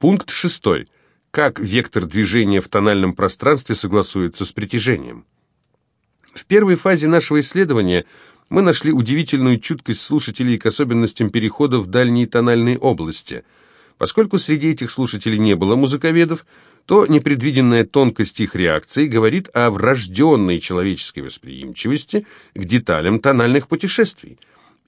Пункт шестой. Как вектор движения в тональном пространстве согласуется с притяжением? В первой фазе нашего исследования мы нашли удивительную чуткость слушателей к особенностям перехода в дальние тональные области. Поскольку среди этих слушателей не было музыковедов, то непредвиденная тонкость их реакции говорит о врожденной человеческой восприимчивости к деталям тональных путешествий.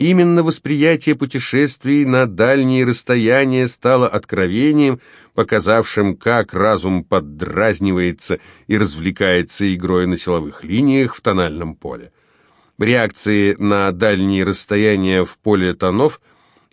Именно восприятие путешествий на дальние расстояния стало откровением, показавшим, как разум поддразнивается и развлекается игрой на силовых линиях в тональном поле. Реакции на дальние расстояния в поле тонов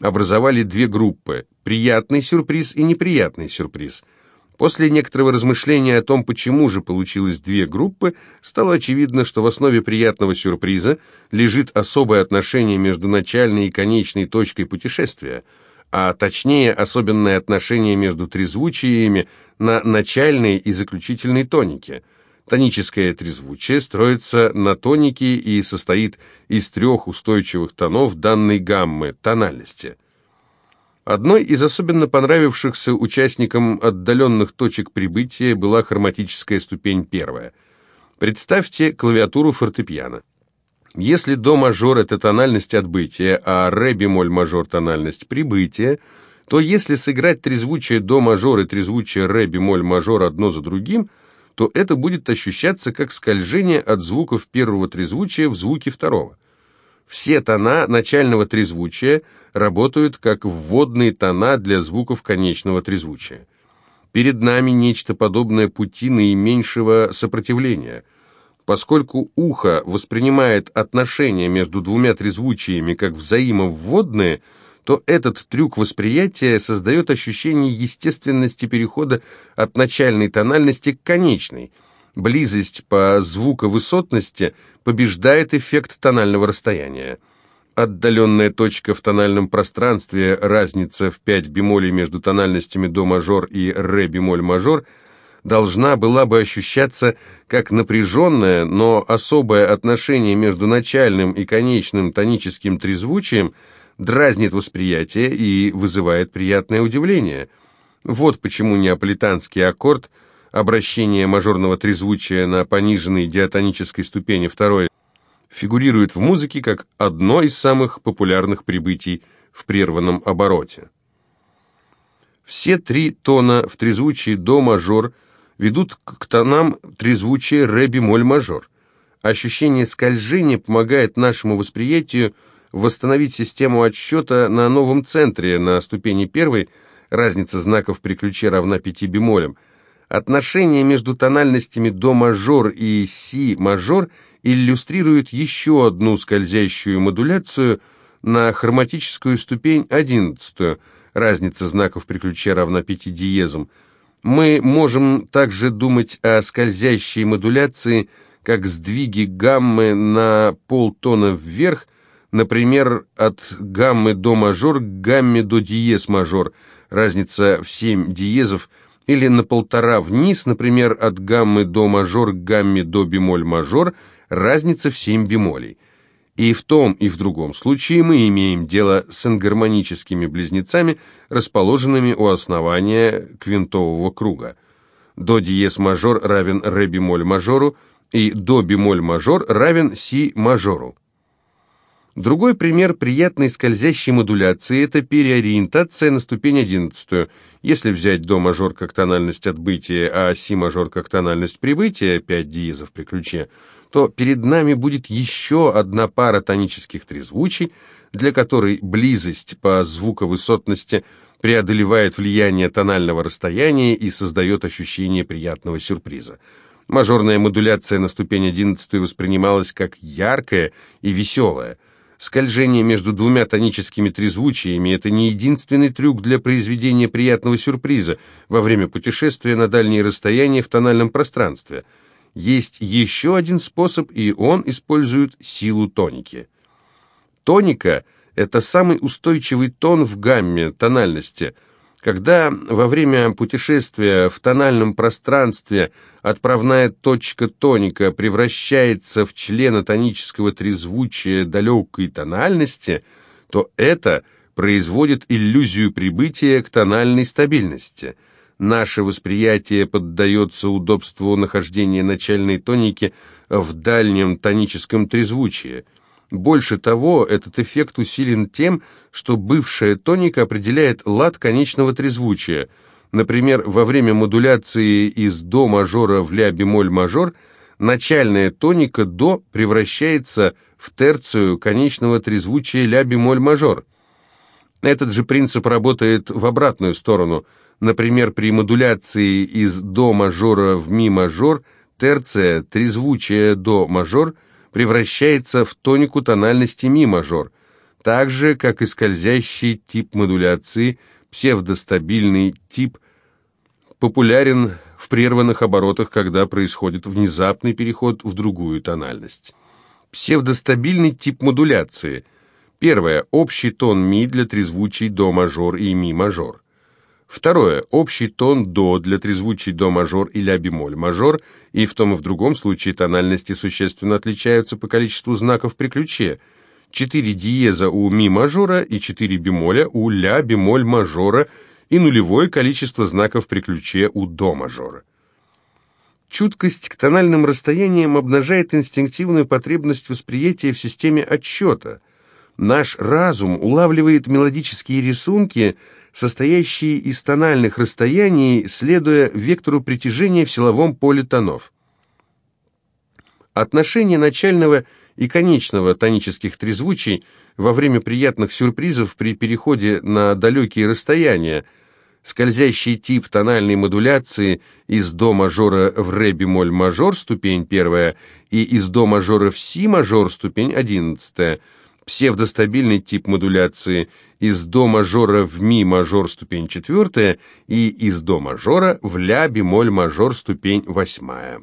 образовали две группы – приятный сюрприз и неприятный сюрприз – После некоторого размышления о том, почему же получилось две группы, стало очевидно, что в основе приятного сюрприза лежит особое отношение между начальной и конечной точкой путешествия, а точнее особенное отношение между трезвучиями на начальной и заключительной тонике. Тоническое трезвучие строится на тонике и состоит из трех устойчивых тонов данной гаммы, тональности – Одной из особенно понравившихся участникам отдаленных точек прибытия была хроматическая ступень первая. Представьте клавиатуру фортепиано. Если до мажор – это тональность отбытия, а ре бемоль мажор – тональность прибытия, то если сыграть трезвучие до мажор и трезвучие ре бемоль мажор одно за другим, то это будет ощущаться как скольжение от звуков первого трезвучия в звуки второго. Все тона начального трезвучия работают как вводные тона для звуков конечного трезвучия. Перед нами нечто подобное пути наименьшего сопротивления. Поскольку ухо воспринимает отношения между двумя трезвучиями как взаимовводные, то этот трюк восприятия создает ощущение естественности перехода от начальной тональности к конечной. Близость по звуковысотности побеждает эффект тонального расстояния. Отдаленная точка в тональном пространстве, разница в 5 бемолей между тональностями до мажор и ре бемоль мажор, должна была бы ощущаться как напряженное, но особое отношение между начальным и конечным тоническим трезвучием дразнит восприятие и вызывает приятное удивление. Вот почему неаполитанский аккорд – обращение мажорного трезвучия на пониженной диатонической ступени второй фигурирует в музыке как одно из самых популярных прибытий в прерванном обороте. Все три тона в трезвучии до мажор ведут к тонам трезвучия ре бемоль мажор. Ощущение скольжения помогает нашему восприятию восстановить систему отсчета на новом центре на ступени первой, разница знаков при ключе равна пяти бемолям – Отношение между тональностями до мажор и си мажор иллюстрирует еще одну скользящую модуляцию на хроматическую ступень одиннадцатую. Разница знаков при ключе равна пяти диезам. Мы можем также думать о скользящей модуляции как сдвиги гаммы на полтона вверх, например, от гаммы до мажор к гамме до диез мажор. Разница в семь диезов – или на полтора вниз, например, от гаммы до мажор к гамме до бемоль мажор, разница в 7 бемолей. И в том, и в другом случае мы имеем дело с ангармоническими близнецами, расположенными у основания квинтового круга. До диез мажор равен ре бемоль мажору, и до бемоль мажор равен си мажору. Другой пример приятной скользящей модуляции – это переориентация на ступень одиннадцатую. Если взять до мажор как тональность отбытия, а си мажор как тональность прибытия, 5 диезов при ключе, то перед нами будет еще одна пара тонических трезвучий, для которой близость по звуковысотности преодолевает влияние тонального расстояния и создает ощущение приятного сюрприза. Мажорная модуляция на ступень одиннадцатую воспринималась как яркая и веселая – Скольжение между двумя тоническими трезвучиями – это не единственный трюк для произведения приятного сюрприза во время путешествия на дальние расстояния в тональном пространстве. Есть еще один способ, и он использует силу тоники. Тоника – это самый устойчивый тон в гамме тональности – когда во время путешествия в тональном пространстве отправная точка тоника превращается в члена тонического трезвучия далекой тональности, то это производит иллюзию прибытия к тональной стабильности. Наше восприятие поддается удобству нахождения начальной тоники в дальнем тоническом трезвучии. Больше того, этот эффект усилен тем, что бывшая тоника определяет лад конечного трезвучия. Например, во время модуляции из до мажора в ля бемоль мажор начальная тоника до превращается в терцию конечного трезвучия ля бемоль мажор. Этот же принцип работает в обратную сторону. Например, при модуляции из до мажора в ми мажор терция трезвучия до мажор превращается в тонику тональности ми мажор, так же, как и скользящий тип модуляции, псевдостабильный тип, популярен в прерванных оборотах, когда происходит внезапный переход в другую тональность. Псевдостабильный тип модуляции. Первое. Общий тон ми для трезвучий до мажор и ми мажор. Второе. Общий тон до для трезвучий до мажор и ля бемоль мажор, и в том и в другом случае тональности существенно отличаются по количеству знаков при ключе. Четыре диеза у ми мажора и четыре бемоля у ля бемоль мажора и нулевое количество знаков при ключе у до мажора. Чуткость к тональным расстояниям обнажает инстинктивную потребность восприятия в системе отсчета. Наш разум улавливает мелодические рисунки, состоящие из тональных расстояний, следуя вектору притяжения в силовом поле тонов. Отношение начального и конечного тонических трезвучий во время приятных сюрпризов при переходе на далекие расстояния – скользящий тип тональной модуляции из до мажора в ре бемоль мажор, ступень первая, и из до мажора в си мажор, ступень одиннадцатая, псевдостабильный тип модуляции из до мажора в ми мажор, ступень четвертая, и из до мажора в ля бемоль мажор, ступень восьмая.